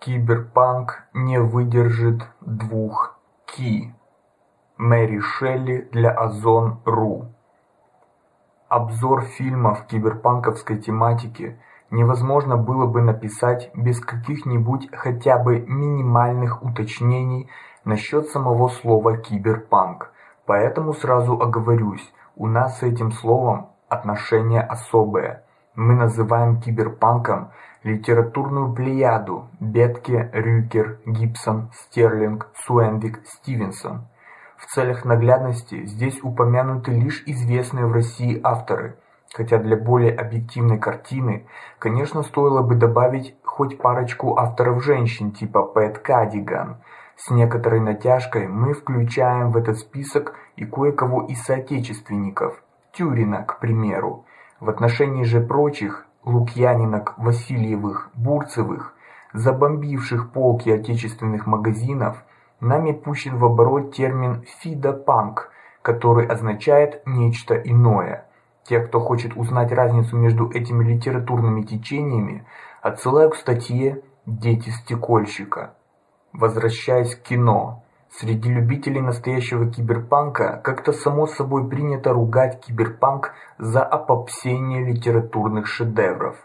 Киберпанк не выдержит двух ки. Мэри Шелли для Озон.ру Обзор фильмов киберпанковской тематики невозможно было бы написать без каких-нибудь хотя бы минимальных уточнений насчет самого слова киберпанк. Поэтому сразу оговорюсь, у нас с этим словом отношение особое. Мы называем киберпанком литературную плеяду Бетке, Рюкер, Гибсон, Стерлинг, Суэнвик, Стивенсон. В целях наглядности здесь упомянуты лишь известные в России авторы, хотя для более объективной картины, конечно, стоило бы добавить хоть парочку авторов женщин типа Пэт Кадиган. С некоторой натяжкой мы включаем в этот список и кое-кого из соотечественников, Тюрина, к примеру. В отношении же прочих Лукьянинок, Васильевых, Бурцевых, забомбивших полки отечественных магазинов, нами пущен в оборот термин «фидопанк», который означает нечто иное. Те, кто хочет узнать разницу между этими литературными течениями, отсылаю к статье «Дети стекольщика». Возвращаясь к кино, Среди любителей настоящего киберпанка как-то само собой принято ругать киберпанк за опопсение литературных шедевров.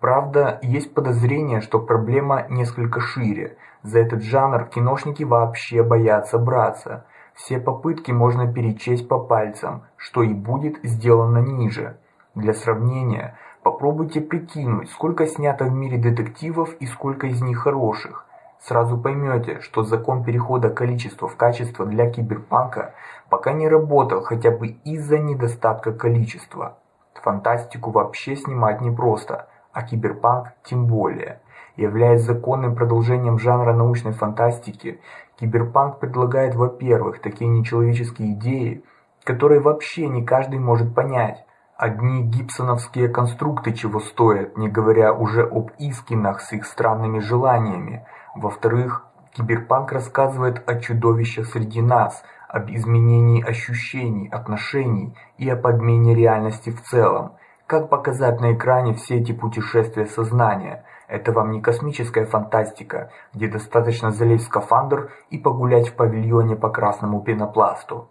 Правда, есть подозрение, что проблема несколько шире. За этот жанр киношники вообще боятся браться. Все попытки можно перечесть по пальцам, что и будет сделано ниже. Для сравнения, попробуйте прикинуть, сколько снято в мире детективов и сколько из них хороших. Сразу поймете, что закон перехода количества в качество для киберпанка пока не работал хотя бы из-за недостатка количества. Фантастику вообще снимать непросто, а киберпанк тем более. Являясь законным продолжением жанра научной фантастики, киберпанк предлагает, во-первых, такие нечеловеческие идеи, которые вообще не каждый может понять. Одни гибсоновские конструкты чего стоят, не говоря уже об Искинах с их странными желаниями – во-вторых, киберпанк рассказывает о чудовищах среди нас, об изменении ощущений, отношений и о подмене реальности в целом. Как показать на экране все эти путешествия сознания? Это вам не космическая фантастика, где достаточно залезть в скафандр и погулять в павильоне по красному пенопласту.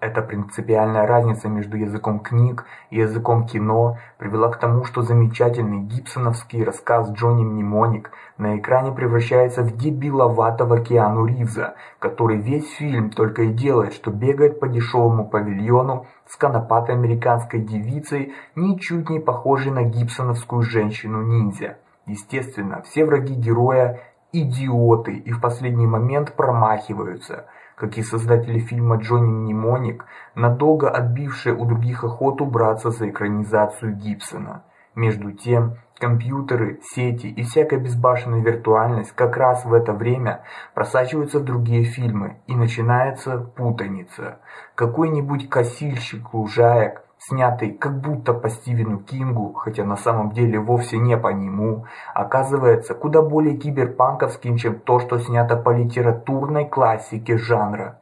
Эта принципиальная разница между языком книг и языком кино привела к тому, что замечательный гибсоновский рассказ Джонни Мнемоник на экране превращается в дебиловатого Киану Ривза, который весь фильм только и делает, что бегает по дешевому павильону с конопатой американской девицей, ничуть не похожей на гибсоновскую женщину-ниндзя. Естественно, все враги героя идиоты и в последний момент промахиваются – как и создатели фильма Джонни Мнемоник, надолго отбившие у других охоту браться за экранизацию Гибсона. Между тем, компьютеры, сети и всякая безбашенная виртуальность как раз в это время просачиваются в другие фильмы, и начинается путаница. Какой-нибудь косильщик лужаек снятый как будто по Стивену Кингу, хотя на самом деле вовсе не по нему, оказывается куда более киберпанковским, чем то, что снято по литературной классике жанра.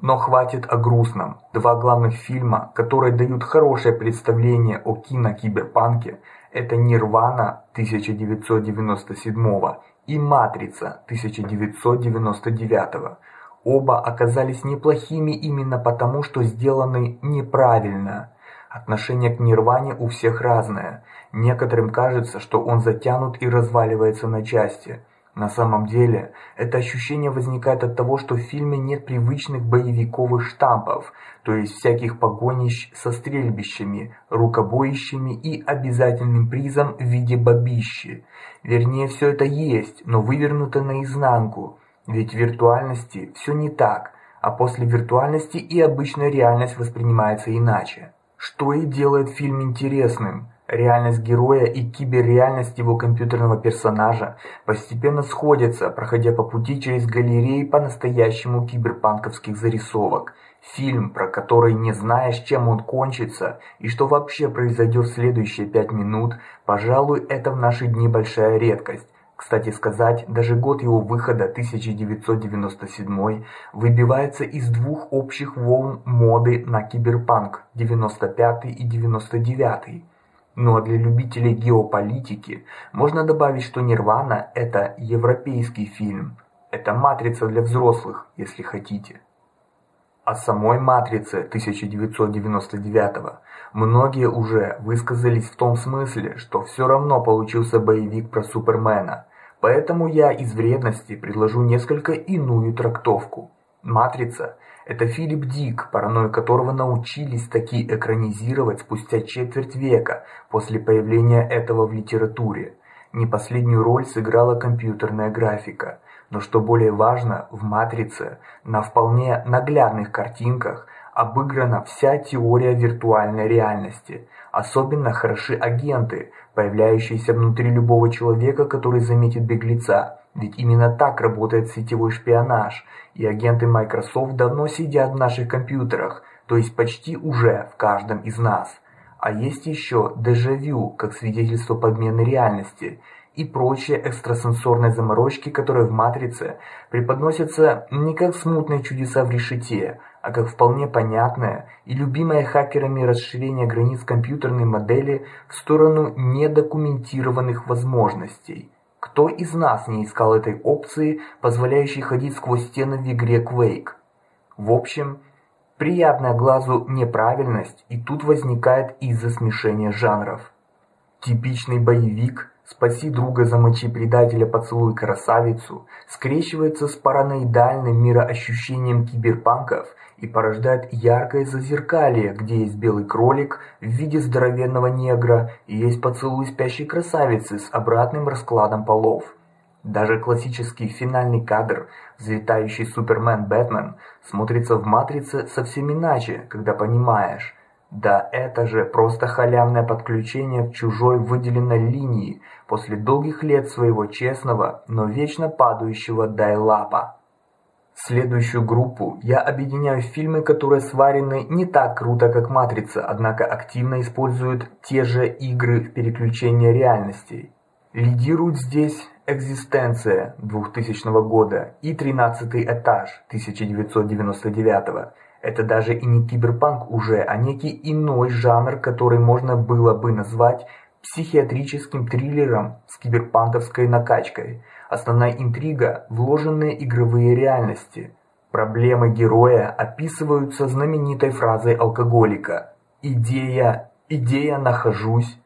Но хватит о грустном. Два главных фильма, которые дают хорошее представление о кино-киберпанке, это Нирвана 1997 и Матрица 1999. Оба оказались неплохими именно потому, что сделаны неправильно. Отношение к Нирване у всех разное. Некоторым кажется, что он затянут и разваливается на части. На самом деле, это ощущение возникает от того, что в фильме нет привычных боевиковых штампов, то есть всяких погонищ со стрельбищами, рукобоищами и обязательным призом в виде бабищи. Вернее, все это есть, но вывернуто наизнанку. Ведь в виртуальности все не так, а после виртуальности и обычная реальность воспринимается иначе. Что и делает фильм интересным. Реальность героя и киберреальность его компьютерного персонажа постепенно сходятся, проходя по пути через галереи по-настоящему киберпанковских зарисовок. Фильм, про который не знаешь, чем он кончится и что вообще произойдет в следующие пять минут, пожалуй, это в наши дни большая редкость. Кстати сказать, даже год его выхода 1997 выбивается из двух общих волн моды на киберпанк 95 и 99. Ну а для любителей геополитики можно добавить, что Нирвана это европейский фильм. Это матрица для взрослых, если хотите. О самой матрице 1999 многие уже высказались в том смысле, что все равно получился боевик про Супермена. Поэтому я из вредности предложу несколько иную трактовку. Матрица это Филипп Дик, паранойю которого научились таки экранизировать спустя четверть века после появления этого в литературе. Не последнюю роль сыграла компьютерная графика, но что более важно, в Матрице на вполне наглядных картинках обыграна вся теория виртуальной реальности. Особенно хороши агенты, появляющиеся внутри любого человека, который заметит беглеца. Ведь именно так работает сетевой шпионаж, и агенты Microsoft давно сидят в наших компьютерах, то есть почти уже в каждом из нас. А есть еще дежавю, как свидетельство подмены реальности, и прочие экстрасенсорные заморочки, которые в матрице преподносятся не как смутные чудеса в решете, а как вполне понятное и любимое хакерами расширение границ компьютерной модели в сторону недокументированных возможностей. Кто из нас не искал этой опции, позволяющей ходить сквозь стены в игре Quake? В общем, приятная глазу неправильность и тут возникает из-за смешения жанров. Типичный боевик «Спаси друга, замочи предателя, поцелуй красавицу» скрещивается с параноидальным мироощущением киберпанков и порождает яркое зазеркалье, где есть белый кролик в виде здоровенного негра и есть поцелуй спящей красавицы с обратным раскладом полов. Даже классический финальный кадр, взлетающий Супермен Бэтмен, смотрится в Матрице совсем иначе, когда понимаешь, да это же просто халявное подключение к чужой выделенной линии после долгих лет своего честного, но вечно падающего дайлапа. Следующую группу я объединяю фильмы, которые сварены не так круто, как Матрица, однако активно используют те же игры в переключение реальностей. Лидируют здесь Экзистенция 2000 года и Тринадцатый этаж 1999. Это даже и не киберпанк уже, а некий иной жанр, который можно было бы назвать психиатрическим триллером с киберпанковской накачкой. Основная интрига – вложенные игровые реальности. Проблемы героя описываются знаменитой фразой алкоголика «Идея, идея нахожусь».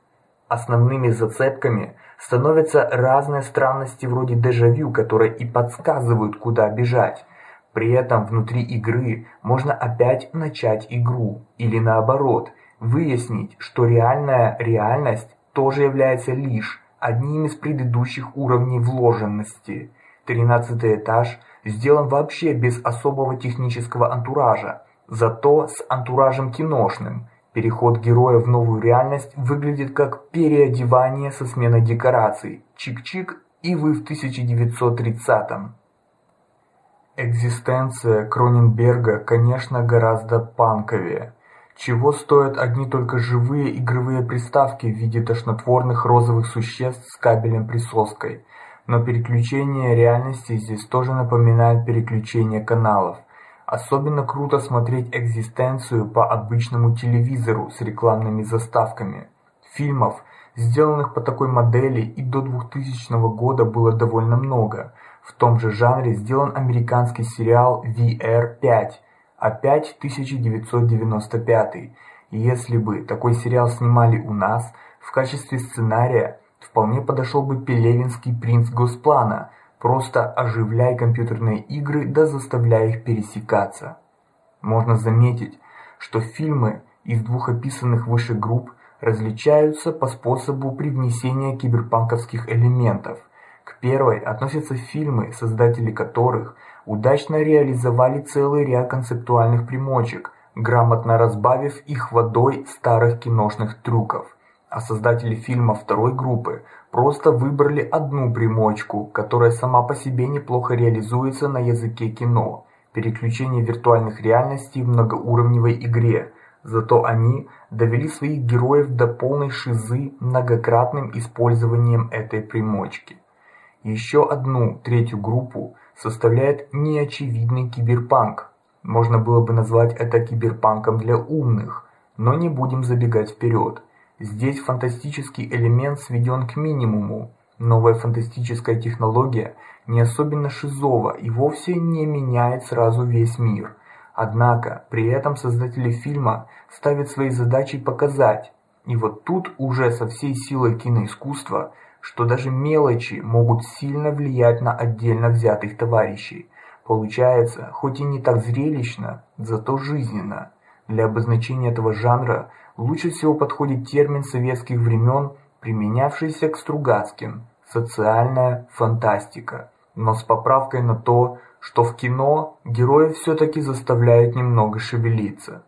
Основными зацепками становятся разные странности вроде дежавю, которые и подсказывают, куда бежать. При этом внутри игры можно опять начать игру или наоборот, выяснить, что реальная реальность тоже является лишь одним из предыдущих уровней вложенности. Тринадцатый этаж сделан вообще без особого технического антуража, зато с антуражем киношным. Переход героя в новую реальность выглядит как переодевание со сменой декораций. Чик-чик, и вы в 1930-м. Экзистенция Кроненберга, конечно, гораздо панковее. Чего стоят одни только живые игровые приставки в виде тошнотворных розовых существ с кабелем-присоской. Но переключение реальности здесь тоже напоминает переключение каналов. Особенно круто смотреть экзистенцию по обычному телевизору с рекламными заставками. Фильмов, сделанных по такой модели и до 2000 года было довольно много. В том же жанре сделан американский сериал VR5 опять 1995. И если бы такой сериал снимали у нас, в качестве сценария вполне подошел бы Пелевинский принц Госплана. Просто оживляй компьютерные игры да заставляй их пересекаться. Можно заметить, что фильмы из двух описанных выше групп различаются по способу привнесения киберпанковских элементов. К первой относятся фильмы, создатели которых удачно реализовали целый ряд концептуальных примочек, грамотно разбавив их водой старых киношных трюков. А создатели фильма второй группы просто выбрали одну примочку, которая сама по себе неплохо реализуется на языке кино переключение виртуальных реальностей в многоуровневой игре. Зато они довели своих героев до полной шизы многократным использованием этой примочки. Еще одну третью группу составляет неочевидный киберпанк. Можно было бы назвать это киберпанком для умных, но не будем забегать вперед. Здесь фантастический элемент сведен к минимуму. Новая фантастическая технология не особенно шизова и вовсе не меняет сразу весь мир. Однако, при этом создатели фильма ставят своей задачей показать, и вот тут уже со всей силой киноискусства, что даже мелочи могут сильно влиять на отдельно взятых товарищей. Получается, хоть и не так зрелищно, зато жизненно. Для обозначения этого жанра лучше всего подходит термин советских времен, применявшийся к Стругацким социальная фантастика, но с поправкой на то, что в кино героев все-таки заставляют немного шевелиться.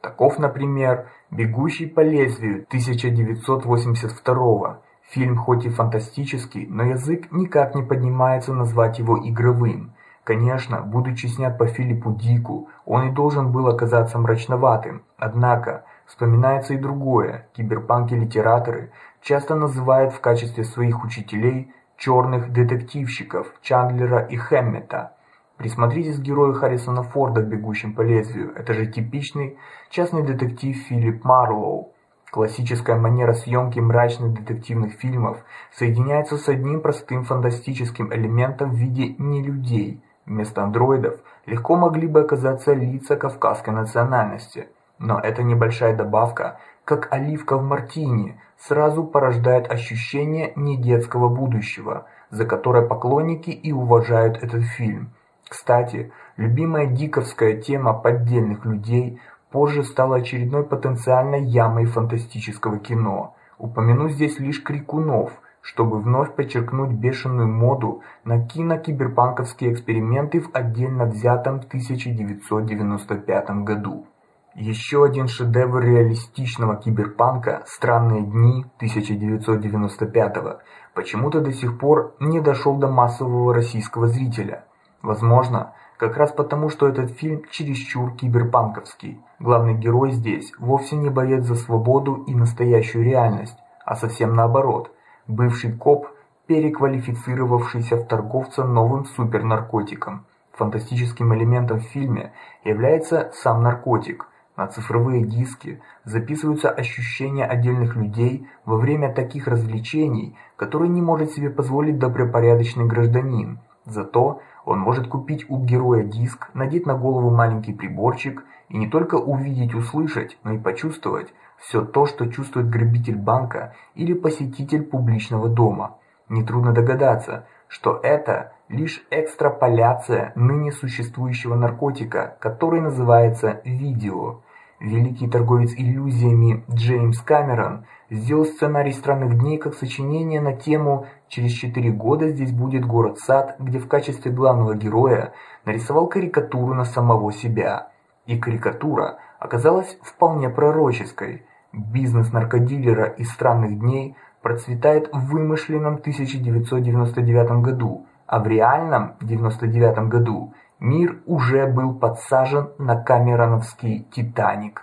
Таков, например, «Бегущий по лезвию» 1982 Фильм хоть и фантастический, но язык никак не поднимается назвать его игровым. Конечно, будучи снят по Филиппу Дику, он и должен был оказаться мрачноватым. Однако, вспоминается и другое. Киберпанки-литераторы часто называют в качестве своих учителей черных детективщиков Чандлера и Хэммета. Присмотритесь к герою Харрисона Форда в «Бегущем по лезвию». Это же типичный частный детектив Филипп Марлоу. Классическая манера съемки мрачных детективных фильмов соединяется с одним простым фантастическим элементом в виде нелюдей. Вместо андроидов легко могли бы оказаться лица кавказской национальности. Но эта небольшая добавка, как оливка в мартини, сразу порождает ощущение недетского будущего, за которое поклонники и уважают этот фильм. Кстати, любимая диковская тема поддельных людей позже стала очередной потенциальной ямой фантастического кино. Упомяну здесь лишь Крикунов, чтобы вновь подчеркнуть бешеную моду на кинокиберпанковские эксперименты в отдельно взятом 1995 году. Еще один шедевр реалистичного киберпанка «Странные дни» 1995 почему-то до сих пор не дошел до массового российского зрителя. Возможно, как раз потому, что этот фильм чересчур киберпанковский. Главный герой здесь вовсе не боец за свободу и настоящую реальность, а совсем наоборот. Бывший коп, переквалифицировавшийся в торговца новым супернаркотиком. Фантастическим элементом в фильме является сам наркотик. На цифровые диски записываются ощущения отдельных людей во время таких развлечений, которые не может себе позволить добропорядочный гражданин. Зато он может купить у героя диск, надеть на голову маленький приборчик и не только увидеть, услышать, но и почувствовать все то, что чувствует грабитель банка или посетитель публичного дома. Нетрудно догадаться, что это лишь экстраполяция ныне существующего наркотика, который называется видео. Великий торговец иллюзиями Джеймс Камерон сделал сценарий Странных дней как сочинение на тему Через четыре года здесь будет город-сад, где в качестве главного героя нарисовал карикатуру на самого себя. И карикатура оказалась вполне пророческой. Бизнес наркодилера из Странных дней процветает в вымышленном 1999 году, а в реальном 99 году мир уже был подсажен на Камероновский Титаник.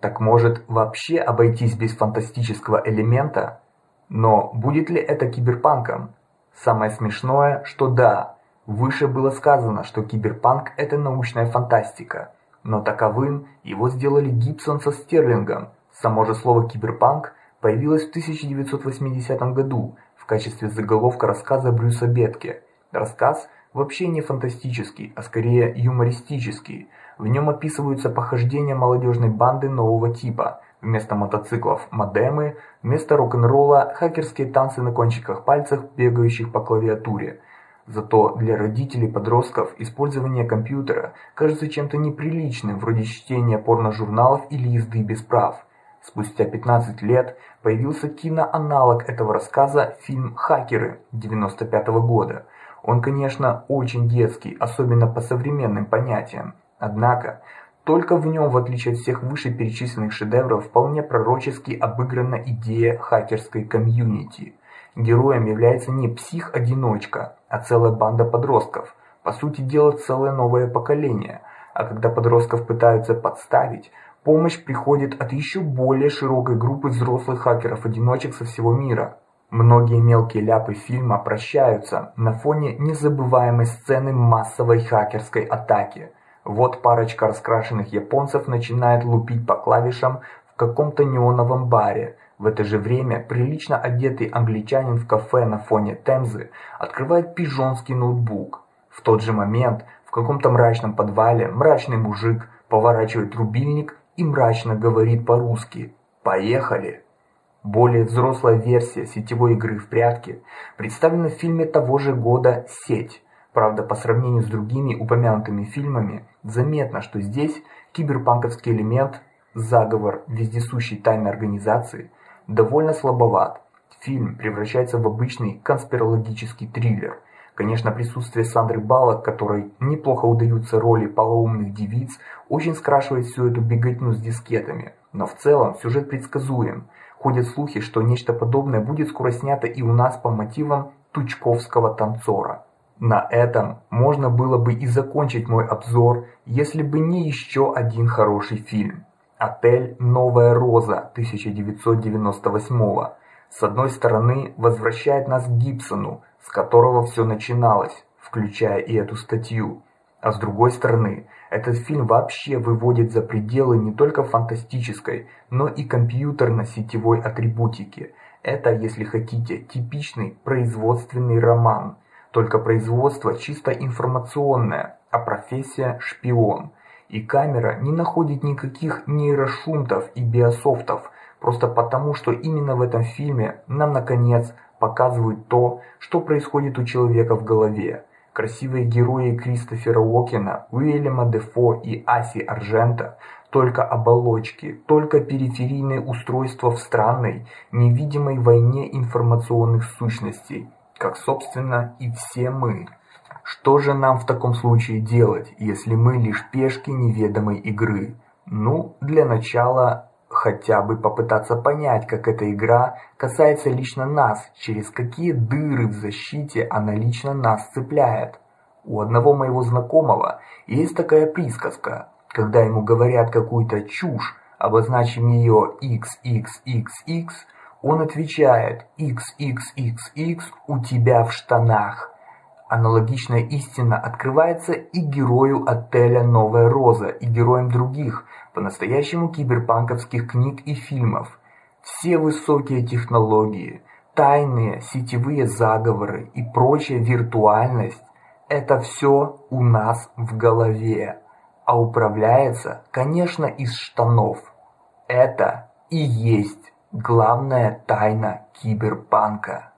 Так может вообще обойтись без фантастического элемента? Но будет ли это киберпанком? Самое смешное, что да. Выше было сказано, что киберпанк это научная фантастика, но таковым его сделали Гибсон со Стерлингом. Само же слово киберпанк появилось в 1980 году в качестве заголовка рассказа Брюса Бетке. Рассказ вообще не фантастический, а скорее юмористический. В нем описываются похождения молодежной банды нового типа. Вместо мотоциклов модемы, вместо рок-н-ролла хакерские танцы на кончиках пальцев, бегающих по клавиатуре. Зато для родителей подростков использование компьютера кажется чем-то неприличным, вроде чтения порножурналов или езды без прав. Спустя 15 лет появился киноаналог этого рассказа фильм Хакеры 95 -го года. Он, конечно, очень детский, особенно по современным понятиям. Однако, только в нем, в отличие от всех вышеперечисленных шедевров, вполне пророчески обыграна идея хакерской комьюнити. Героем является не псих-одиночка, а целая банда подростков. По сути дела, целое новое поколение. А когда подростков пытаются подставить, помощь приходит от еще более широкой группы взрослых хакеров-одиночек со всего мира. Многие мелкие ляпы фильма прощаются на фоне незабываемой сцены массовой хакерской атаки. Вот парочка раскрашенных японцев начинает лупить по клавишам в каком-то неоновом баре. В это же время прилично одетый англичанин в кафе на фоне Темзы открывает пижонский ноутбук. В тот же момент в каком-то мрачном подвале мрачный мужик поворачивает рубильник и мрачно говорит по-русски: "Поехали". Более взрослая версия сетевой игры в прятки представлена в фильме того же года Сеть. Правда, по сравнению с другими упомянутыми фильмами, заметно, что здесь киберпанковский элемент, заговор вездесущей тайной организации довольно слабоват. Фильм превращается в обычный конспирологический триллер. Конечно, присутствие Сандры Баллок, которой неплохо удаются роли полоумных девиц, очень скрашивает всю эту беготню с дискетами. Но в целом сюжет предсказуем. Ходят слухи, что нечто подобное будет скоро снято и у нас по мотивам Тучковского танцора. На этом можно было бы и закончить мой обзор, если бы не еще один хороший фильм. Отель Новая Роза 1998. С одной стороны, возвращает нас к Гибсону, с которого все начиналось, включая и эту статью. А с другой стороны, этот фильм вообще выводит за пределы не только фантастической, но и компьютерно-сетевой атрибутики. Это, если хотите, типичный производственный роман. Только производство чисто информационное, а профессия шпион. И камера не находит никаких нейрошунтов и биософтов, просто потому, что именно в этом фильме нам наконец показывают то, что происходит у человека в голове. Красивые герои Кристофера Уокена, Уильяма Дефо и Аси Аржента только оболочки, только периферийные устройства в странной, невидимой войне информационных сущностей, как собственно и все мы. Что же нам в таком случае делать, если мы лишь пешки неведомой игры? Ну, для начала хотя бы попытаться понять, как эта игра касается лично нас, через какие дыры в защите она лично нас цепляет. У одного моего знакомого есть такая присказка, когда ему говорят какую-то чушь, обозначим ее XXXX, он отвечает XXXX у тебя в штанах. Аналогичная истина открывается и герою отеля Новая Роза, и героям других по-настоящему киберпанковских книг и фильмов. Все высокие технологии, тайные сетевые заговоры и прочая виртуальность это все у нас в голове, а управляется, конечно, из штанов. Это и есть главная тайна киберпанка.